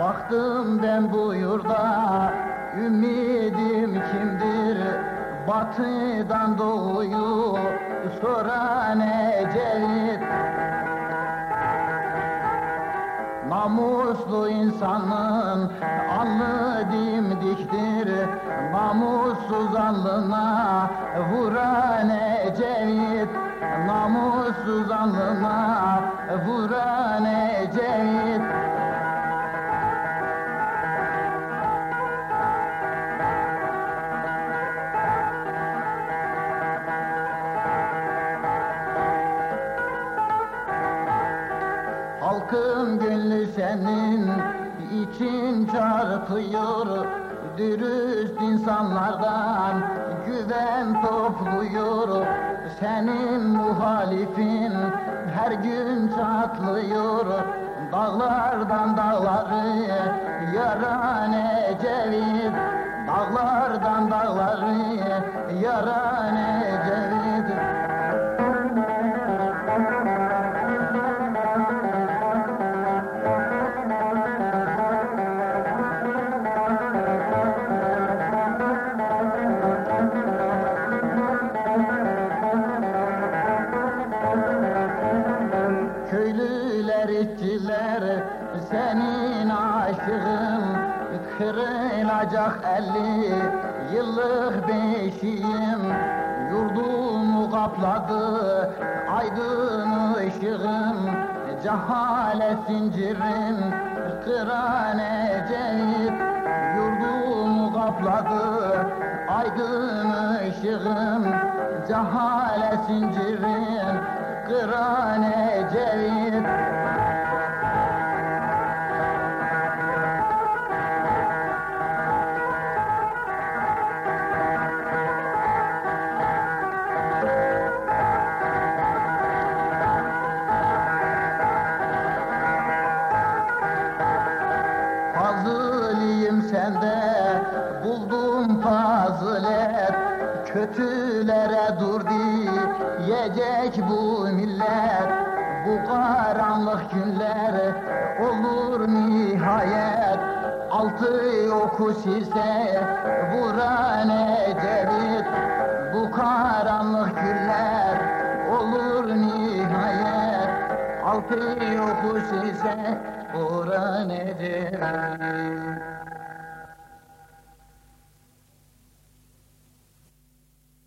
Baktım ben bu yurda Ümidim kimdir? Batıdan doğuyu Soran Ecevit Namuslu insanın alnı dimdiktir. Namussuz alnına vuran Ecevit Namussuz alnına vuran Ecevit Halkın gönlü senin için çarpıyor. Dürüst insanlardan güven topluyor. Senin muhalifin her gün çatlıyor. Dağlardan dağları yaran Ecevit. Dağlardan dağları yaran senin aşığın Kırılacak elli yıllık beşiğim Yurdumu kapladı aydın ışığım. Cehalet zincirin kıran Yurdumu kapladı aydın ışığım. Cehalet zincirin kıran sende buldum fazilet Kötülere dur diyecek bu millet. Bu karanlık günler olur nihayet. Altı yokuş ise vuran Ecevit Bu karanlık günler olur nihayet. Altı yokuş ise vuran Ecevit